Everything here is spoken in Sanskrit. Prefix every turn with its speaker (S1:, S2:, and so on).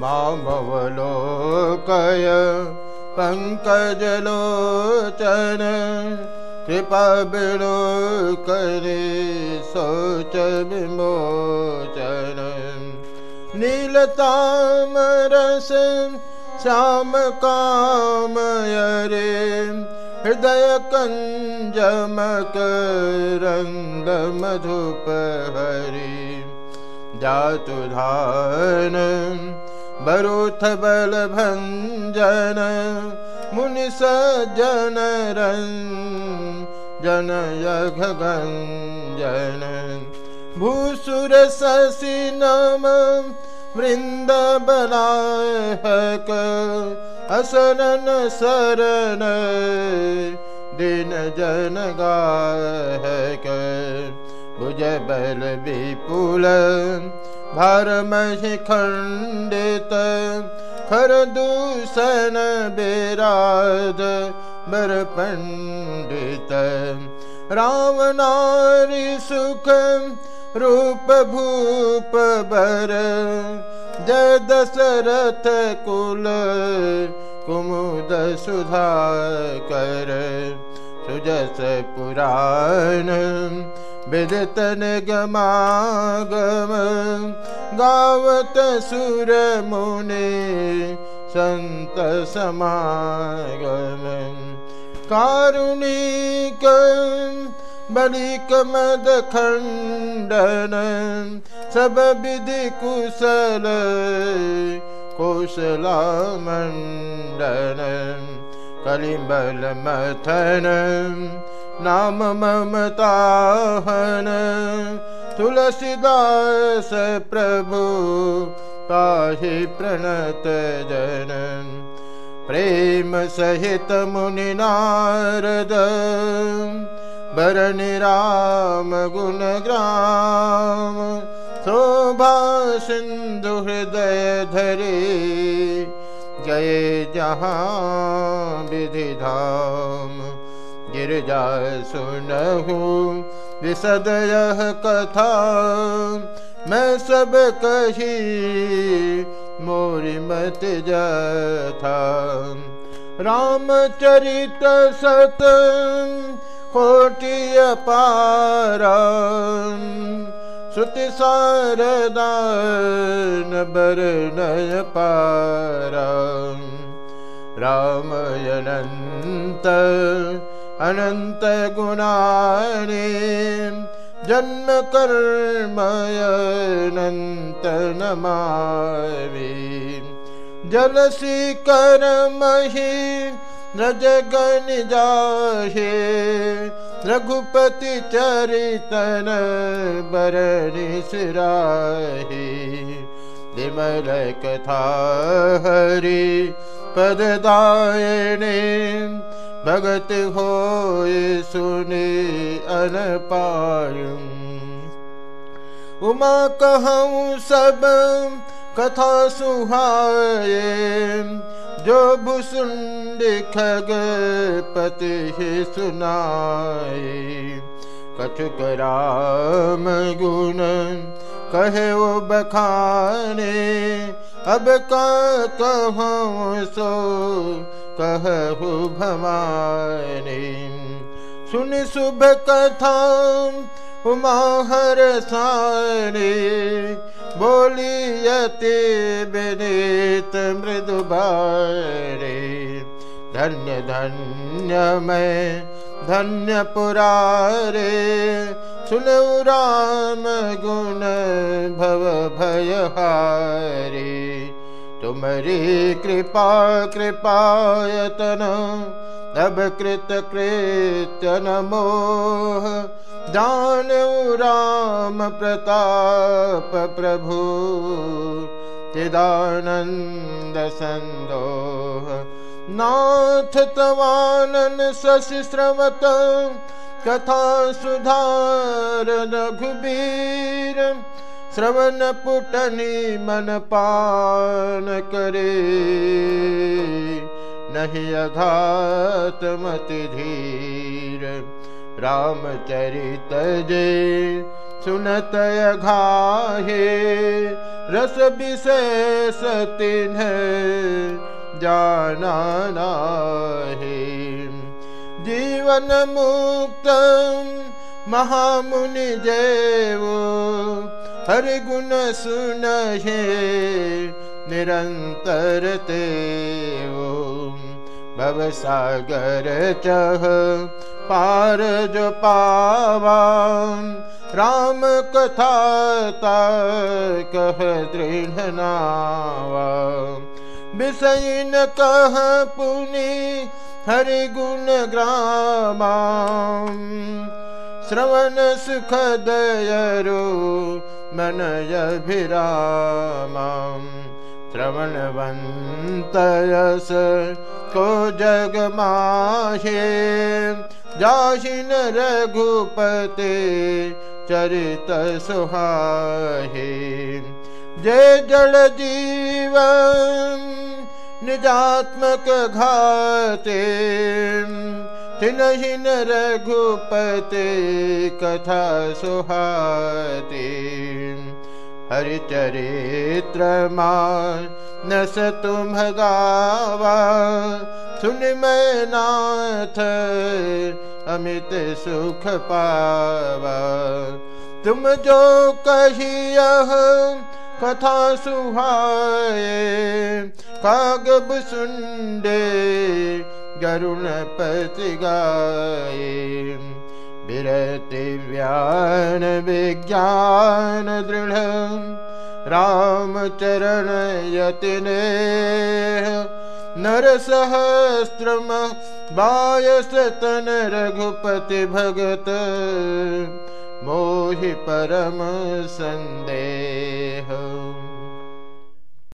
S1: मामवलोकय पङ्कजलोचन कृपा बिलो करे शोच विमोचन। नीलतामरस श्याम कामयरे हृदय कञ्जमक रङ्ग मधुप हरि जातु धान बरुथ बल भञ्जन मुनि सज्जन जन यघगञ्जन भूसुर शशि नम वृन्द बलाहक असरन शरण दिन जन गाहक भुज बल विपुल दूषण बेराद बर पण्डित राम सुख रूप भूप बर जय दशरथ कुल कुमुद सुधा कर सुजस पुराण विदतन गमागम गावत सुर मुने संत समागम। कारुणिक मद खण्डन सब विधि कुशल कौशला मण्डन कलिबल मथन नाम ममताहन तुलसीदास प्रभु पाहि प्रणत जन। प्रेम सहित मुनि नारद बरनि राम गुण ग्राम। शोभा सिन्धु हृदय धरे जय जहाँ विधि गिरजा सुनहु विसदय कथा। मैं सब कही, मोरी मत जथा। रामचरित सत, कोटि पारा श्रुति शारदान बरनय पारा। रामयनन्त अनन्त गुणानि जन्म कर्मयनन्त नमामि जलसि करमहि रजगनि जाहे रघुपति चरितन बरणि सिराहि। विमल कथा हरि पददायिने भगत हो सुने अनपायु उमा कहूँ सब कथा सुहाए, जो भुसुंड खग पति सुनाए। कछुक राम गुण कहे वो बखाने, अब का कहूँ सो कहु भवानी सुन शुभ कथा बोलियते विनीत मृदु बारे धन्य धन्य मैं धन्य पुरारे सुन राम गुण भव भय तुमरी कृपा, कृपायतन। अब कृत कृत्य नमोह दान राम प्रताप प्रभु। चिदानंद सन्दोह नाथ तवानन शशि श्रवत। कथा सुधार रघुबीर। श्रवण पुटनी मन पान करे। नहीं अघात मति धीर। रामचरित जे सुनत अघाहे। रस विशेष तिन्ह जाना नाहे। जीवन मुक्त महामुनि जेवो। हर गुण सुन हे निरंतर ते भव सागर चह पार जो पावा, राम कथा कह दृढ़ नावा। विषयन कह पुनि, हरि गुण ग्रामा। श्रवण सुख मनयभिरामं श्रवणवन्तयस को जगमाहे। जाशिन रघुपते चरित सुहाहे। जय जल जीवन निजात्मक घाते। तिनहिन रघुपते कथा सुहाते। हरिचरित्र न स तुम गावा सुन मैं नाथ, अमित सुख पावा। तुम जो कहियह, कथा सुहाए कागब सुंडे गरुण पति गाए विरति व्यान विज्ञान दृढ़ रामचरण यतिने नरसहस्रम बायस तन रघुपति भगत मोहि परम सन्देह